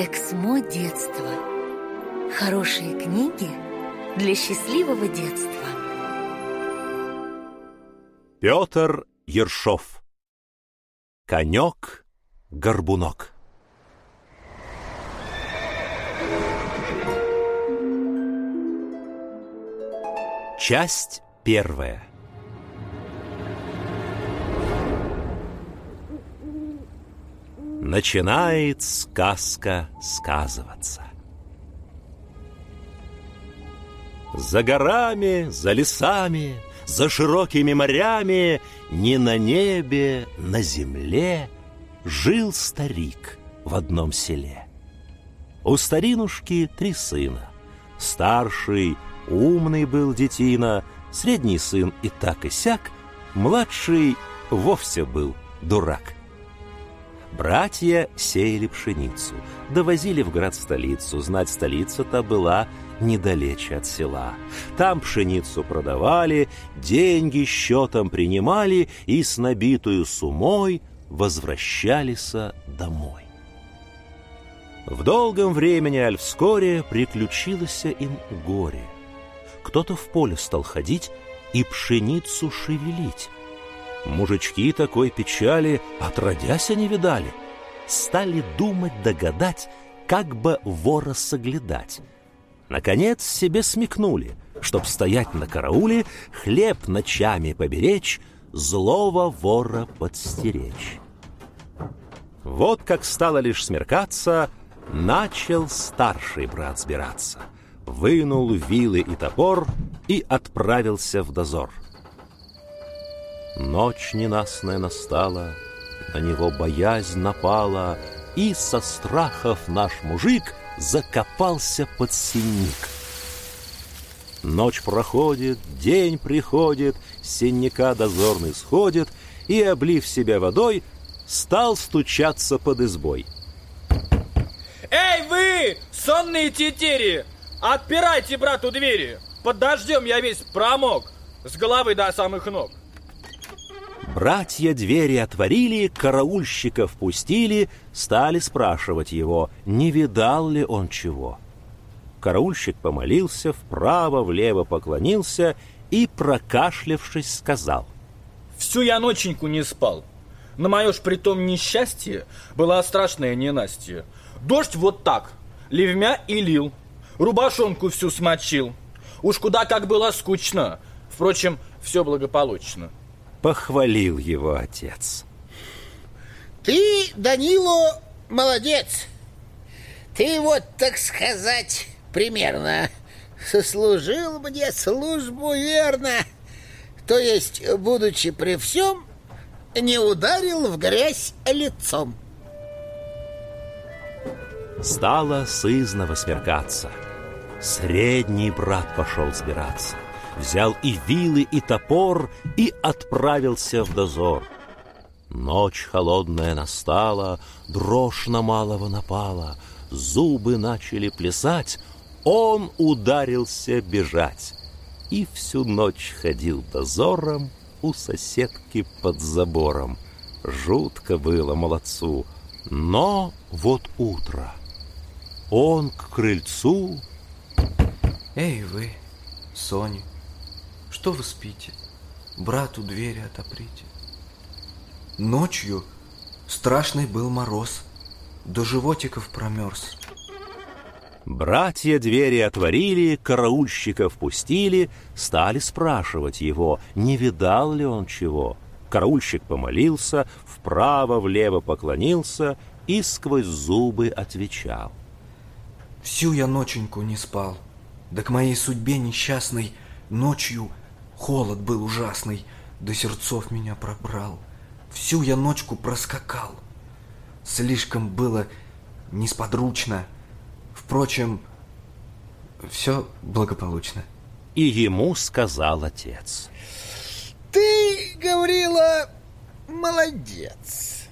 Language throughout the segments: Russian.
Эксмо детства. Хорошие книги для счастливого детства. Петр Ершов. Конек-горбунок. Часть первая. Начинает сказка сказываться. За горами, за лесами, за широкими морями, Не на небе, на земле Жил старик в одном селе. У старинушки три сына. Старший, умный был детина, Средний сын и так и сяк, Младший вовсе был дурак. Братья сеяли пшеницу, довозили в град-столицу. Знать, столица-то была недалече от села. Там пшеницу продавали, деньги счетом принимали и с набитую сумой возвращались домой. В долгом времени, аль вскоре, приключилось им горе. Кто-то в поле стал ходить и пшеницу шевелить. Мужички такой печали отродясь не видали. Стали думать, догадать, как бы вора соглядать. Наконец себе смекнули, чтоб стоять на карауле, хлеб ночами поберечь, злого вора подстеречь. Вот как стало лишь смеркаться, начал старший брат сбираться. Вынул вилы и топор и отправился в дозор — Ночь ненастная настала, на него боязнь напала, и со страхов наш мужик закопался под синик. Ночь проходит, день приходит, синяка дозорный сходит, и, облив себя водой, стал стучаться под избой. Эй вы, сонные тетери! Отпирайте брату двери! Под дождем я весь промок, с головы до самых ног. Братья двери отворили, караульщика впустили, стали спрашивать его, не видал ли он чего. Караульщик помолился, вправо-влево поклонился и, прокашлявшись, сказал. «Всю я ноченьку не спал. На мое ж притом несчастье была страшная ненастье. Дождь вот так, ливмя и лил, рубашонку всю смочил. Уж куда как было скучно, впрочем, все благополучно» похвалил его отец. Ты, Данило, молодец. Ты вот, так сказать, примерно сослужил мне службу верно. То есть, будучи при всем, не ударил в грязь лицом. Стало сызново смеркаться. Средний брат пошел сбираться взял и вилы, и топор, и отправился в дозор. Ночь холодная настала, дрожь на малого напала, зубы начали плясать, он ударился бежать. И всю ночь ходил дозором у соседки под забором. Жутко было молодцу, но вот утро. Он к крыльцу... Эй вы, Соня, что вы спите? Брату двери отоприте. Ночью страшный был мороз, до животиков промерз. Братья двери отворили, караульщика впустили, стали спрашивать его, не видал ли он чего. Караульщик помолился, вправо-влево поклонился и сквозь зубы отвечал. Всю я ноченьку не спал, да к моей судьбе несчастной ночью Холод был ужасный, до сердцов меня пробрал. Всю я ночку проскакал. Слишком было несподручно. Впрочем, все благополучно. И ему сказал отец. Ты, Гаврила, молодец.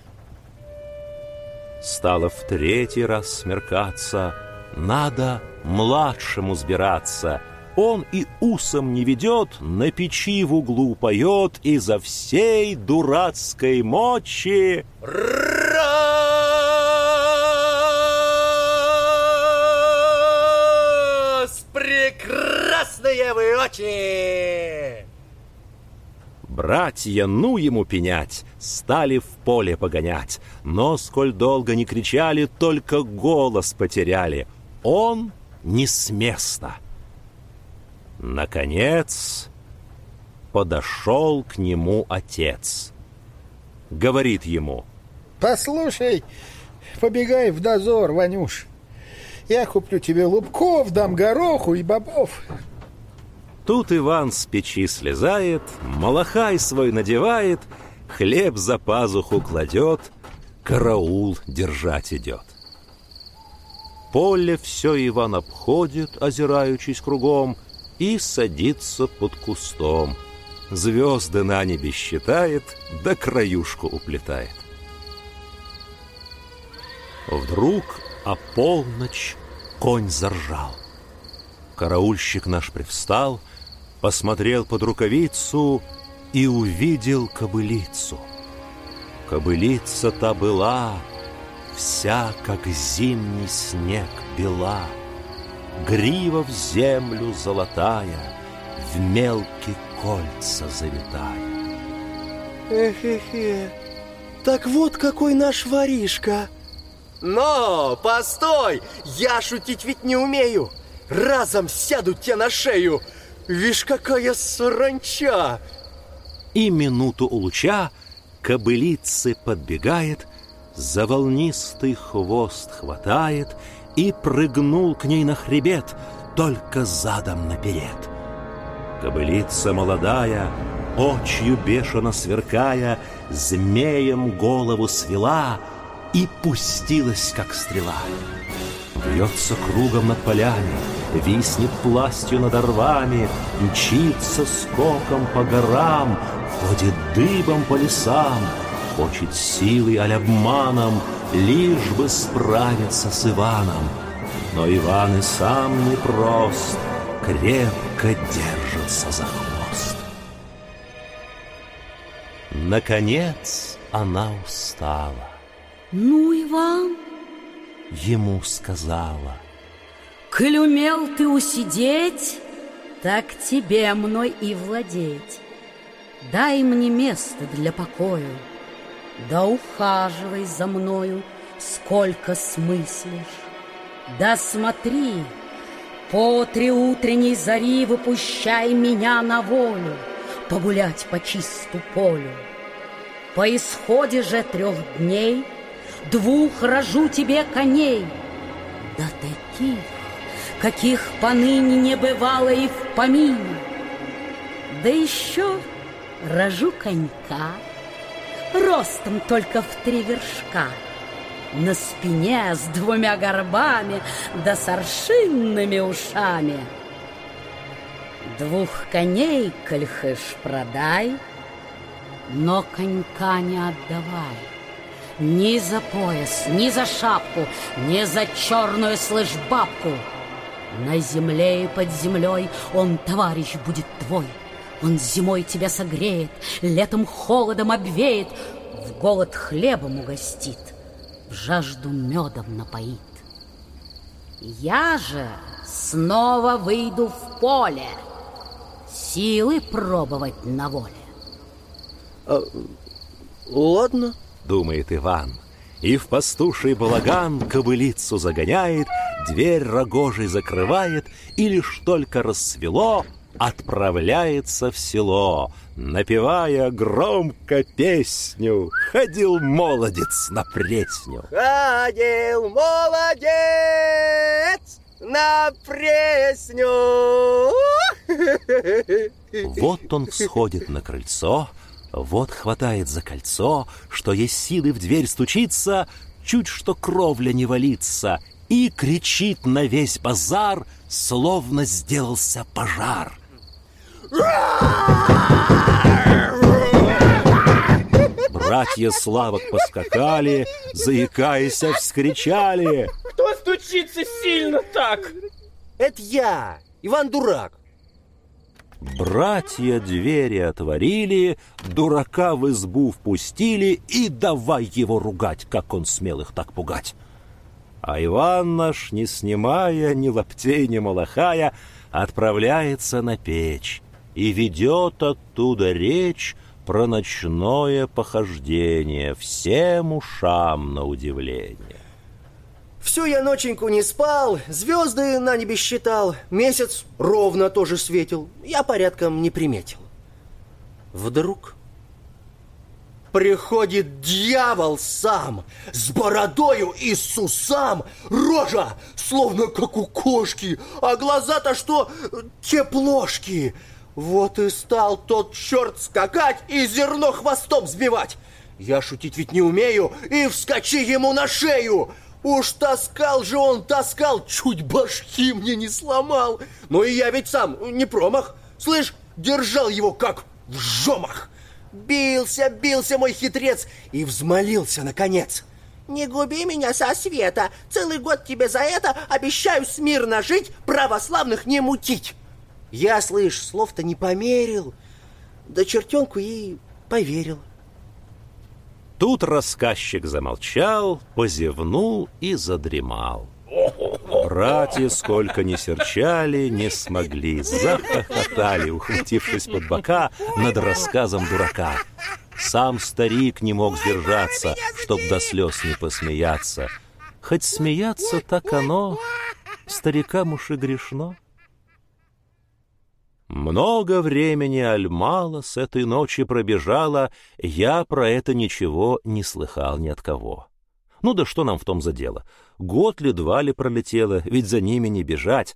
Стало в третий раз смеркаться. Надо младшему сбираться — он и усом не ведет, на печи в углу поет и за всей дурацкой мочи... Раз! Прекрасные вы очи! Братья, ну ему пенять, стали в поле погонять, но сколь долго не кричали, только голос потеряли. Он не с места — Наконец подошел к нему отец. Говорит ему. Послушай, побегай в дозор, Ванюш. Я куплю тебе лубков, дам гороху и бобов. Тут Иван с печи слезает, малахай свой надевает, хлеб за пазуху кладет, караул держать идет. Поле все Иван обходит, озираючись кругом, и садится под кустом. Звезды на небе считает, да краюшку уплетает. Вдруг о полночь конь заржал. Караульщик наш привстал — посмотрел под рукавицу и увидел кобылицу. Кобылица та была вся, как зимний снег бела, Грива в землю золотая, в мелкие кольца завитая. Эхе-хе, так вот какой наш воришка. Но, постой, я шутить ведь не умею. Разом сядут те на шею, Вишь, какая саранча! И минуту у луча кобылицы подбегает, за волнистый хвост хватает и прыгнул к ней на хребет, только задом наперед. Кобылица молодая, очью бешено сверкая, змеем голову свела и пустилась, как стрела. Вьется кругом над полями, Виснет пластью над орвами, Мчится скоком по горам, Ходит дыбом по лесам, Хочет силой аль обманом, Лишь бы справиться с Иваном. Но Иван и сам непрост, Крепко держится за хвост. Наконец она устала. Ну, Иван, Ему сказала — Коль умел ты усидеть, так тебе мной и владеть. Дай мне место для покою, да ухаживай за мною, сколько смыслишь. Да смотри, по три утренней зари выпущай меня на волю, погулять по чисту полю. По исходе же трех дней двух рожу тебе коней, да таких, каких поныне не бывало и в помине. Да еще рожу конька, ростом только в три вершка, на спине с двумя горбами да с аршинными ушами. Двух коней, коль продай, но конька не отдавай. Ни за пояс, ни за шапку, ни за черную, слышь, бабку — на земле и под землей он, товарищ, будет твой. Он зимой тебя согреет, летом холодом обвеет, В голод хлебом угостит, в жажду медом напоит. Я же снова выйду в поле, Силы пробовать на воле. А, ладно, думает Иван, И в пастуший балаган кобылицу загоняет, дверь рогожей закрывает, и лишь только рассвело, отправляется в село, напевая громко песню «Ходил молодец на пресню». Ходил молодец на пресню. Вот он всходит на крыльцо, вот хватает за кольцо, что есть силы в дверь стучиться, чуть что кровля не валится, и кричит на весь базар, словно сделался пожар. Братья Славок поскакали, заикаясь, вскричали. Кто стучится сильно так? Это я, Иван Дурак. Братья двери отворили, дурака в избу впустили и давай его ругать, как он смел их так пугать. А Иван наш, не снимая ни лаптей, ни малахая, отправляется на печь и ведет оттуда речь про ночное похождение всем ушам на удивление. Всю я ноченьку не спал, звезды на небе считал, месяц ровно тоже светил, я порядком не приметил. Вдруг приходит дьявол сам, с бородою и с усам, рожа, словно как у кошки, а глаза-то что, теплошки. Вот и стал тот черт скакать и зерно хвостом сбивать. Я шутить ведь не умею, и вскочи ему на шею. Уж таскал же он, таскал, чуть башки мне не сломал. Но и я ведь сам не промах. Слышь, держал его как в жомах. Бился, бился мой хитрец и взмолился наконец. Не губи меня со света. Целый год тебе за это обещаю смирно жить, православных не мутить. Я, слышь, слов-то не померил. Да чертенку и поверил. Тут рассказчик замолчал, позевнул и задремал. Братья, сколько ни серчали, не смогли, захохотали, ухватившись под бока над рассказом дурака. Сам старик не мог сдержаться, чтоб до слез не посмеяться. Хоть смеяться так оно, старикам уж и грешно. Много времени Альмала с этой ночи пробежала, я про это ничего не слыхал ни от кого. Ну да что нам в том за дело? Год ли, два ли пролетело, ведь за ними не бежать.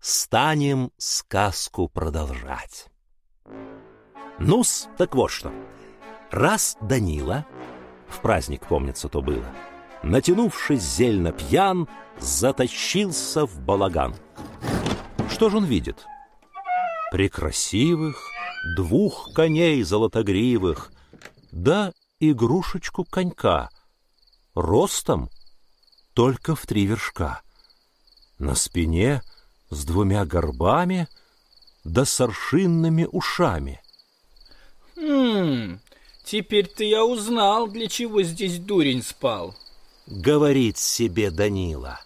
Станем сказку продолжать. Ну-с, так вот что. Раз Данила, в праздник, помнится, то было, натянувшись зельно пьян, заточился в балаган. Что же он видит? — прекрасивых, двух коней золотогривых, да игрушечку конька, ростом только в три вершка, на спине с двумя горбами да с аршинными ушами. Хм, теперь-то я узнал, для чего здесь дурень спал. Говорит себе Данила.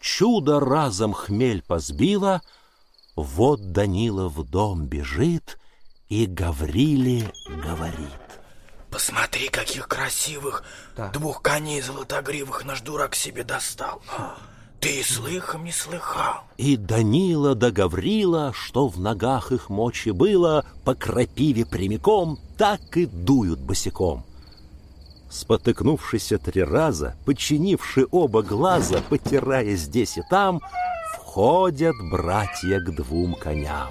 Чудо разом хмель позбило — вот Данила в дом бежит и Гавриле говорит. Посмотри, каких красивых да. двух коней золотогривых наш дурак себе достал. Ты и слыхом не слыхал. И Данила да Гаврила, что в ногах их мочи было, по крапиве прямиком, так и дуют босиком. Спотыкнувшись три раза, подчинивши оба глаза, потирая здесь и там, Ходят братья к двум коням.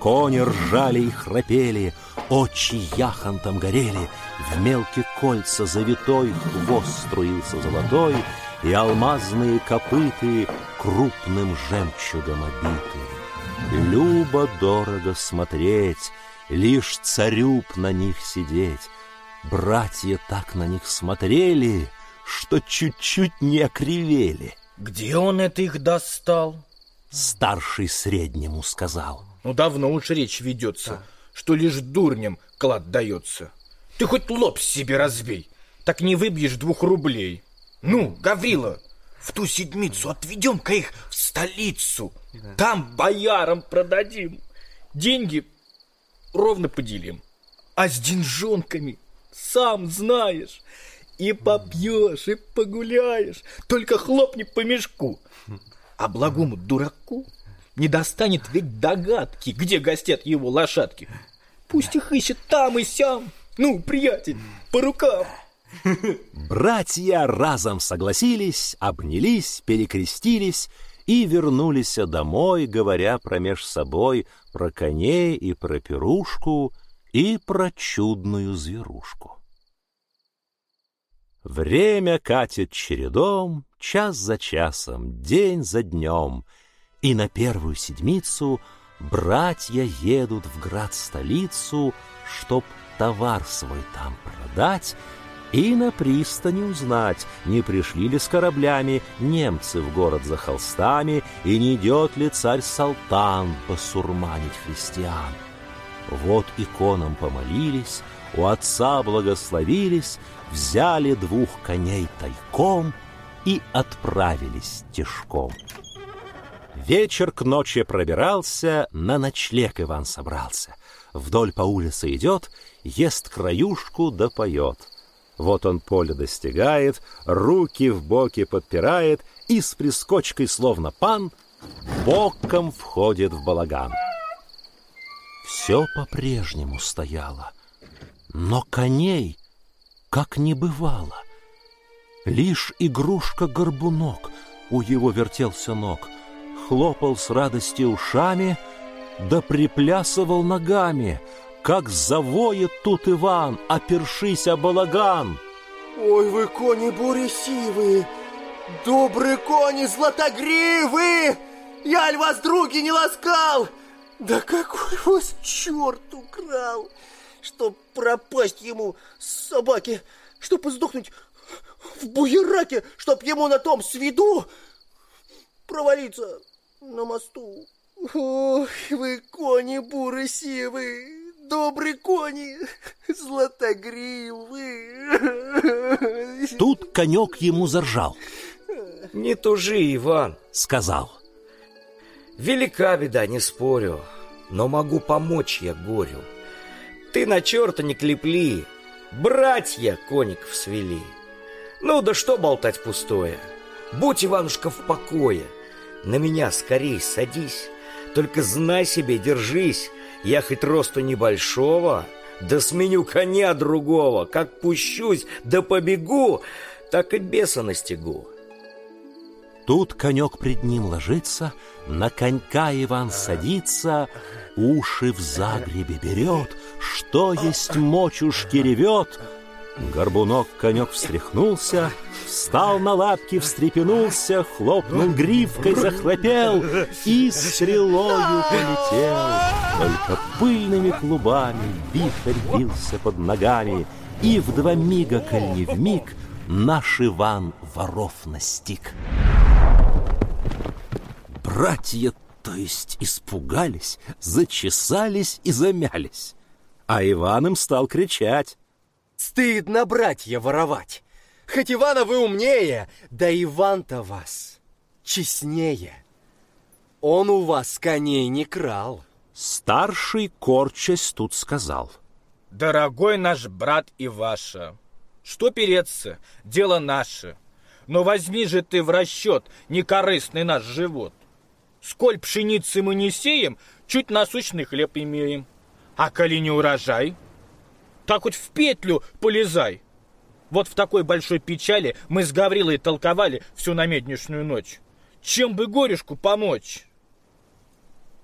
Кони ржали и храпели, очи яхонтом горели, В мелкие кольца завитой хвост струился золотой, И алмазные копыты крупным жемчугом обиты. Любо-дорого смотреть, лишь царю б на них сидеть. Братья так на них смотрели, что чуть-чуть не окривели. Где он это их достал? Старший среднему сказал. Ну, давно уж речь ведется, да. что лишь дурням клад дается. Ты хоть лоб себе разбей, так не выбьешь двух рублей. Ну, Гаврила, в ту седмицу отведем-ка их в столицу. Да. Там боярам продадим. Деньги ровно поделим. А с деньжонками, сам знаешь, и попьешь, и погуляешь, только хлопни по мешку. А благому дураку не достанет ведь догадки, где гостят его лошадки. Пусть их ищет там и сям. Ну, приятель, по рукам. Братья разом согласились, обнялись, перекрестились и вернулись домой, говоря промеж собой про коней и про пирушку и про чудную зверушку. Время катит чередом, час за часом, день за днем, и на первую седмицу братья едут в град-столицу, чтоб товар свой там продать и на пристани узнать, не пришли ли с кораблями немцы в город за холстами и не идет ли царь Салтан посурманить христиан. Вот иконам помолились, у отца благословились, взяли двух коней тайком и отправились тишком. Вечер к ночи пробирался, на ночлег Иван собрался. Вдоль по улице идет, ест краюшку да поет. Вот он поле достигает, руки в боки подпирает и с прискочкой, словно пан, боком входит в балаган. Все по-прежнему стояло, но коней как не бывало. Лишь игрушка-горбунок у его вертелся ног, хлопал с радости ушами, да приплясывал ногами, как завоет тут Иван, опершись о балаган. Ой, вы кони буресивые, добрые кони златогривые! Я ль вас, други, не ласкал? Да какой вас черт украл, чтоб пропасть ему, собаке, чтоб сдохнуть в буераке, чтоб ему на том свиду провалиться на мосту. Ох, вы кони буры сивы, добрые кони, златогривы. Тут конек ему заржал. Не тужи, Иван, сказал. Велика беда, не спорю, но могу помочь я горю. Ты на черта не клепли, братья коников свели. Ну да что болтать пустое? Будь, Иванушка, в покое. На меня скорей садись. Только знай себе, держись. Я хоть росту небольшого, да сменю коня другого. Как пущусь, да побегу, так и беса настигу. Тут конек пред ним ложится, на конька Иван садится, уши в загребе берет, что есть мочушки ревет — Горбунок конек встряхнулся, встал на лапки, встрепенулся, хлопнул гривкой, захлопел и стрелою полетел. Только пыльными клубами вихрь бился под ногами, и в два мига, коль не в миг, наш Иван воров настиг. Братья, то есть, испугались, зачесались и замялись, а Иван им стал кричать. Стыдно, братья, воровать. Хоть Ивана вы умнее, да Иван-то вас честнее. Он у вас коней не крал. Старший, корчась, тут сказал. Дорогой наш брат Иваша, что переться, дело наше. Но возьми же ты в расчет некорыстный наш живот. Сколь пшеницы мы не сеем, чуть насущный хлеб имеем. А коли не урожай — так хоть в петлю полезай. Вот в такой большой печали мы с Гаврилой толковали всю намеднишнюю ночь. Чем бы горюшку помочь?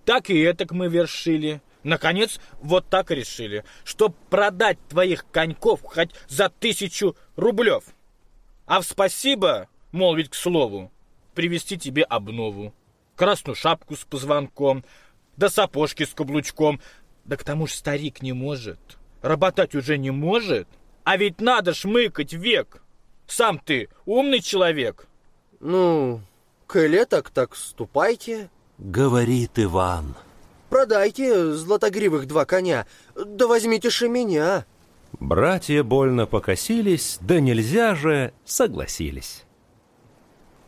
Так и этак мы вершили. Наконец, вот так решили, чтоб продать твоих коньков хоть за тысячу рублев. А в спасибо, молвить к слову, привезти тебе обнову. Красную шапку с позвонком, да сапожки с каблучком. Да к тому ж старик не может работать уже не может? А ведь надо шмыкать век. Сам ты умный человек. Ну, коли так, так ступайте. Говорит Иван. Продайте златогривых два коня, да возьмите же меня. Братья больно покосились, да нельзя же, согласились.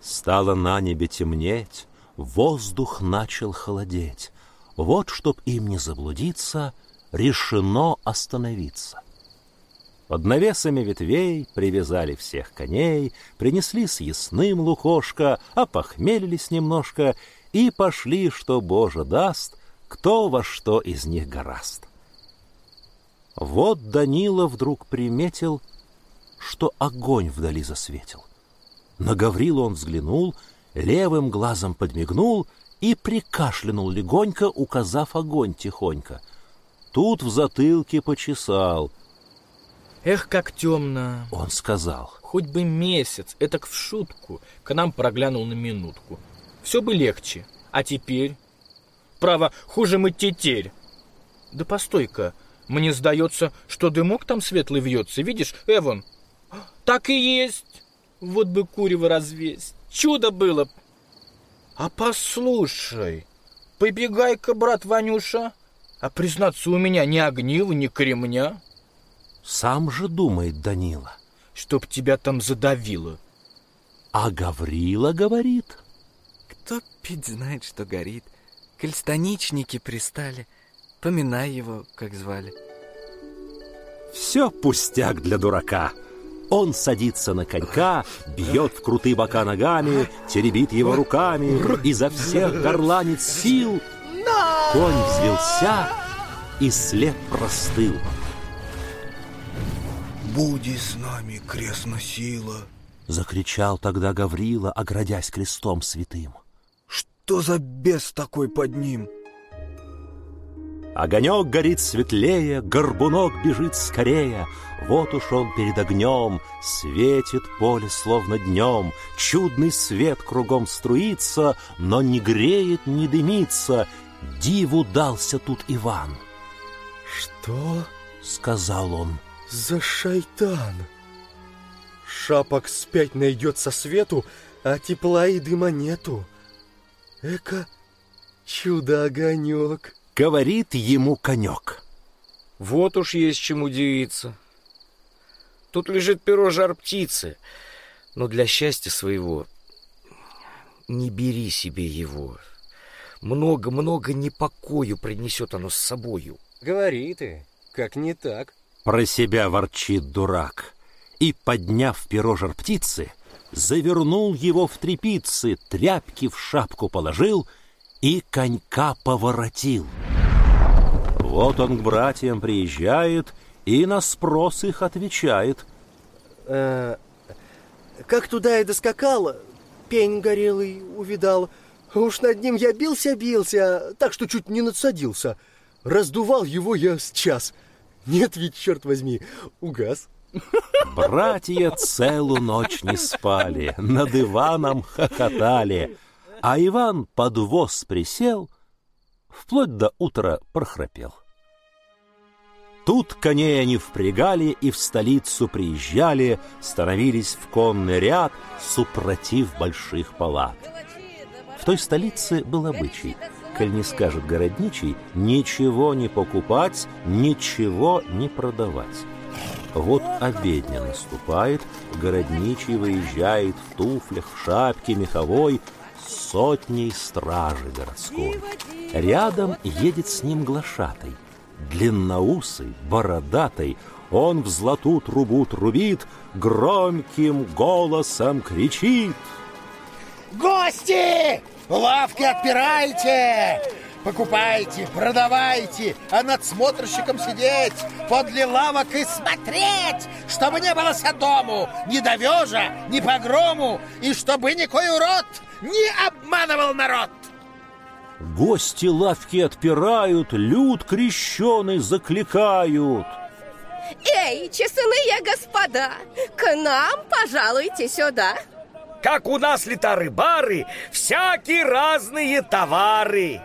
Стало на небе темнеть, воздух начал холодеть. Вот, чтоб им не заблудиться, — решено остановиться. Под навесами ветвей привязали всех коней, принесли с лукошко, опохмелились немножко и пошли, что Боже даст, кто во что из них гораст. Вот Данила вдруг приметил, что огонь вдали засветил. На Гаврилу он взглянул, левым глазом подмигнул и прикашлянул легонько, указав огонь тихонько — Тут в затылке почесал. Эх, как темно. Он сказал. Хоть бы месяц, это в шутку, к нам проглянул на минутку. Все бы легче. А теперь? Право, хуже мы тетерь. Да постой-ка, мне сдается, что дымок там светлый вьется. Видишь, Эван? Так и есть. Вот бы курево развесть. Чудо было. А послушай, побегай-ка, брат Ванюша, а признаться, у меня ни огнива, ни кремня. Сам же думает Данила. Чтоб тебя там задавило. А Гаврила говорит. кто пить знает, что горит. Коль станичники пристали, поминай его, как звали. Все пустяк для дурака. Он садится на конька, бьет в крутые бока ногами, теребит его руками, изо всех горланит сил. Конь взвелся, и след простыл. Буди с нами, крестна сила. Закричал тогда Гаврила, оградясь крестом святым. Что за бес такой под ним? Огонек горит светлее, горбунок бежит скорее. Вот уж он перед огнем, светит поле словно днем. Чудный свет кругом струится, но не греет, не дымится. Диву дался тут Иван. Что? Сказал он. За шайтан! Шапок спять найдет со свету, а тепла и дыма нету. Эка чудо-огонек говорит ему конек. Вот уж есть чем удивиться. Тут лежит перо жар птицы, но для счастья своего не бери себе его. Много-много непокою принесет оно с собою. Говори ты, как не так. Про себя ворчит дурак. И, подняв перо жар птицы, завернул его в трепицы, тряпки в шапку положил — и конька поворотил. Вот он к братьям приезжает и на спрос их отвечает. Э, как туда и доскакал, пень горелый увидал. Уж над ним я бился-бился, так что чуть не надсадился. Раздувал его я с час. Нет ведь, черт возьми, угас. Братья целую ночь не спали, над Иваном хохотали. А Иван под воз присел, вплоть до утра прохрапел. Тут коней они впрягали и в столицу приезжали, становились в конный ряд, супротив больших палат. В той столице был обычай, коль не скажет городничий, ничего не покупать, ничего не продавать. Вот обедня наступает, городничий выезжает в туфлях, в шапке меховой, сотней стражи городской. Рядом едет с ним глашатай. Длинноусый, бородатый, он в злату трубу трубит, громким голосом кричит. «Гости! Лавки отпирайте! Покупайте, продавайте, а над смотрщиком сидеть, подле лавок и смотреть, чтобы не было садому, ни довежа, ни погрому, и чтобы никой урод не обманывал народ. Гости лавки отпирают, люд крещеный закликают. Эй, честные господа, к нам пожалуйте сюда. Как у нас летары-бары, всякие разные товары.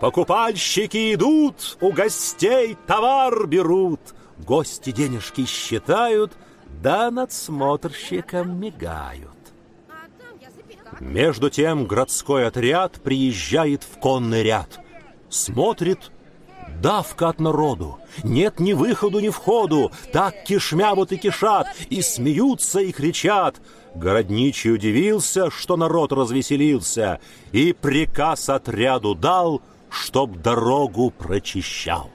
Покупальщики идут, у гостей товар берут. Гости денежки считают, да надсмотрщиком мигают. Между тем городской отряд приезжает в конный ряд. Смотрит, давка от народу. Нет ни выходу, ни входу. Так кишмя вот и кишат, и смеются, и кричат. Городничий удивился, что народ развеселился, и приказ отряду дал — чтоб дорогу прочищал.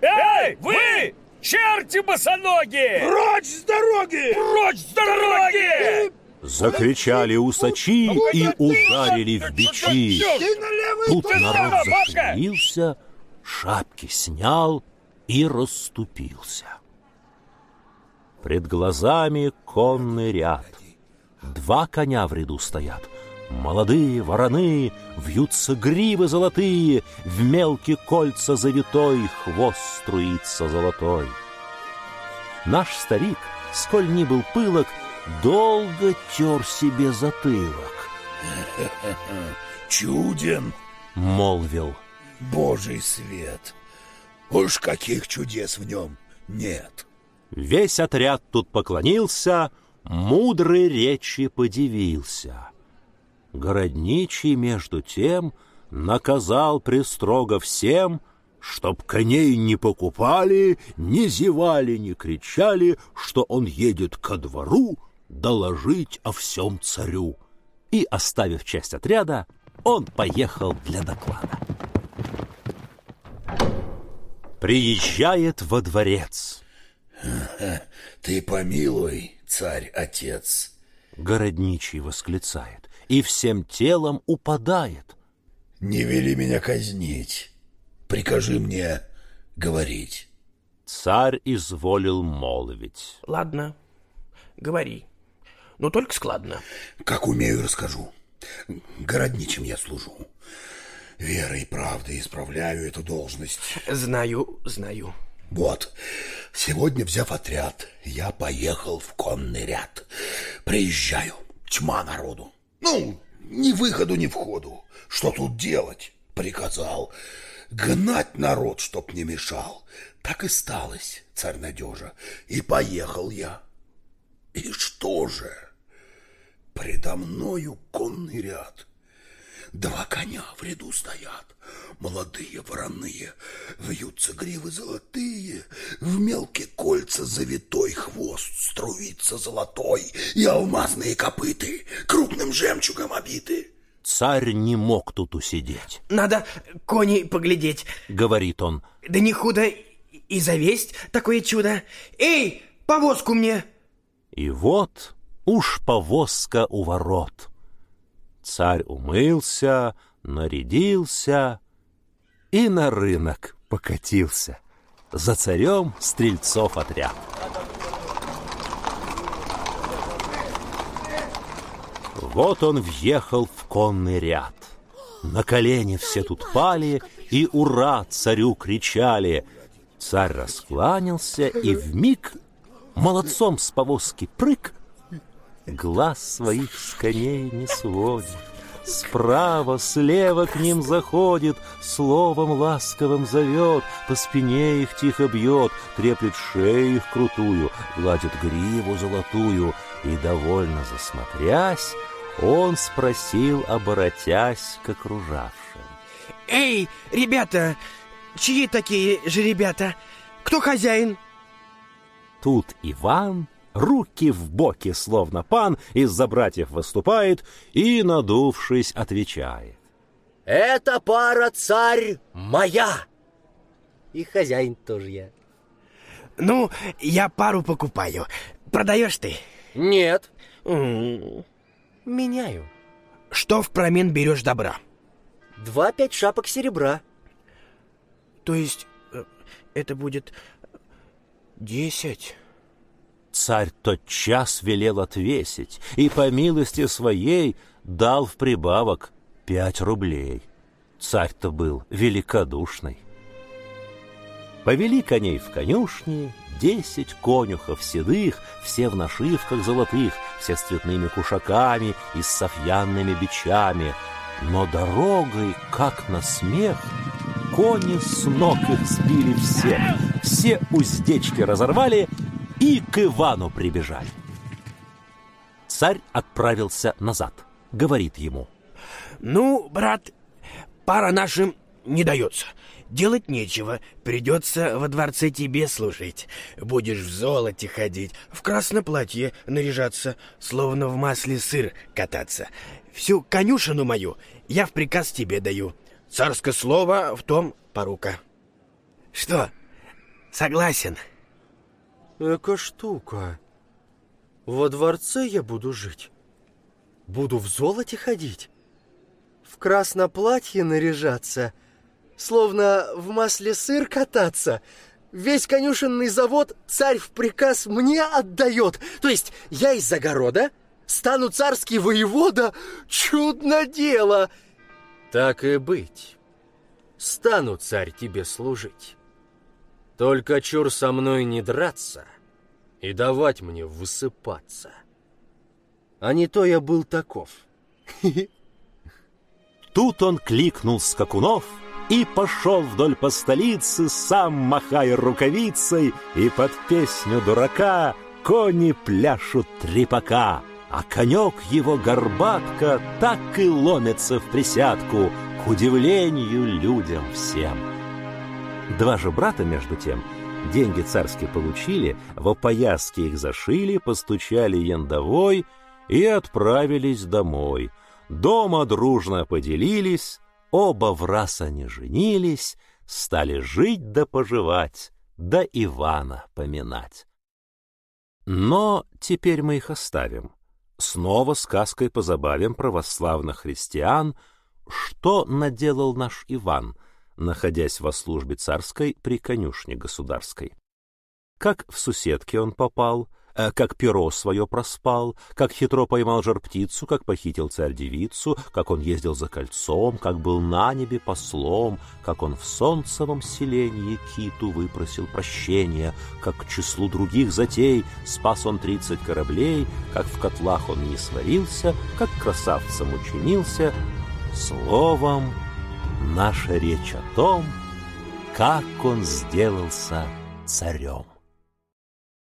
Эй, вы, черти босоногие! Прочь с дороги! Прочь с дороги! Закричали усачи и ударили в бичи. Тут народ зашевелился, шапки снял и расступился. Пред глазами конный ряд. Два коня в ряду стоят — Молодые вороны, вьются гривы золотые, В мелкие кольца завитой хвост струится золотой. Наш старик, сколь ни был пылок, Долго тер себе затылок. «Чуден!» — молвил. «Божий свет! Уж каких чудес в нем нет!» Весь отряд тут поклонился, Мудрой речи подивился — Городничий, между тем, наказал пристрого всем, чтоб коней не покупали, не зевали, не кричали, что он едет ко двору доложить о всем царю. И, оставив часть отряда, он поехал для доклада. Приезжает во дворец. Ты помилуй, царь-отец. Городничий восклицает и всем телом упадает. Не вели меня казнить. Прикажи мне говорить. Царь изволил молвить. Ладно, говори. Но только складно. Как умею, расскажу. Городничим я служу. Верой и правдой исправляю эту должность. Знаю, знаю. Вот, сегодня, взяв отряд, я поехал в конный ряд. Приезжаю, тьма народу. Ну, ни выходу, ни входу. Что тут делать? Приказал. Гнать народ, чтоб не мешал. Так и сталось, царь надежа. И поехал я. И что же? Предо мною конный ряд. Два коня в ряду стоят, молодые вороные, вьются гривы золотые, в мелкие кольца завитой хвост струится золотой, и алмазные копыты крупным жемчугом обиты. Царь не мог тут усидеть. Надо коней поглядеть, говорит он. Да не худо и завесть такое чудо. Эй, повозку мне! И вот уж повозка у ворот. Царь умылся, нарядился и на рынок покатился. За царем стрельцов отряд. Вот он въехал в конный ряд. На колени все тут пали и «Ура!» царю кричали. Царь раскланялся и в миг молодцом с повозки прыг глаз своих с коней не сводит. Справа, слева к ним заходит, Словом ласковым зовет, По спине их тихо бьет, Треплет шею их крутую, Гладит гриву золотую, И, довольно засмотрясь, Он спросил, оборотясь к окружавшим. «Эй, ребята, чьи такие же ребята? Кто хозяин?» Тут Иван руки в боки, словно пан, из-за братьев выступает и, надувшись, отвечает. «Эта пара, царь, моя!» И хозяин тоже я. «Ну, я пару покупаю. Продаешь ты?» «Нет». «Меняю». «Что в промен берешь добра?» «Два пять шапок серебра». «То есть э, это будет десять?» Царь тотчас велел отвесить и по милости своей дал в прибавок пять рублей. Царь-то был великодушный. Повели коней в конюшни, десять конюхов седых, все в нашивках золотых, все с цветными кушаками и с софьянными бичами. Но дорогой, как на смех, кони с ног их сбили всех, все уздечки разорвали и к Ивану прибежали. Царь отправился назад, говорит ему. «Ну, брат, пара нашим не дается. Делать нечего, придется во дворце тебе служить. Будешь в золоте ходить, в красном платье наряжаться, словно в масле сыр кататься. Всю конюшину мою я в приказ тебе даю. Царское слово в том порука. Что, согласен?» Эка штука. Во дворце я буду жить. Буду в золоте ходить. В красном платье наряжаться. Словно в масле сыр кататься. Весь конюшенный завод царь в приказ мне отдает. То есть я из загорода стану царский воевода. Чудно дело. Так и быть. Стану царь тебе служить. Только чур со мной не драться и давать мне высыпаться. А не то я был таков. Тут он кликнул скакунов и пошел вдоль по столице, сам махая рукавицей, и под песню дурака кони пляшут трепака, а конек его горбатка так и ломится в присядку, к удивлению людям всем. Два же брата, между тем, деньги царские получили, в опояске их зашили, постучали яндовой и отправились домой. Дома дружно поделились, оба в раз они женились, стали жить да поживать, да Ивана поминать. Но теперь мы их оставим. Снова сказкой позабавим православных христиан, что наделал наш Иван, находясь во службе царской при конюшне государской. Как в суседке он попал — Э, как перо свое проспал, как хитро поймал жар-птицу, как похитил царь-девицу, как он ездил за кольцом, как был на небе послом, как он в солнцевом селении киту выпросил прощения, как к числу других затей спас он тридцать кораблей, как в котлах он не сварился, как красавцем учинился. Словом, наша речь о том, как он сделался царем.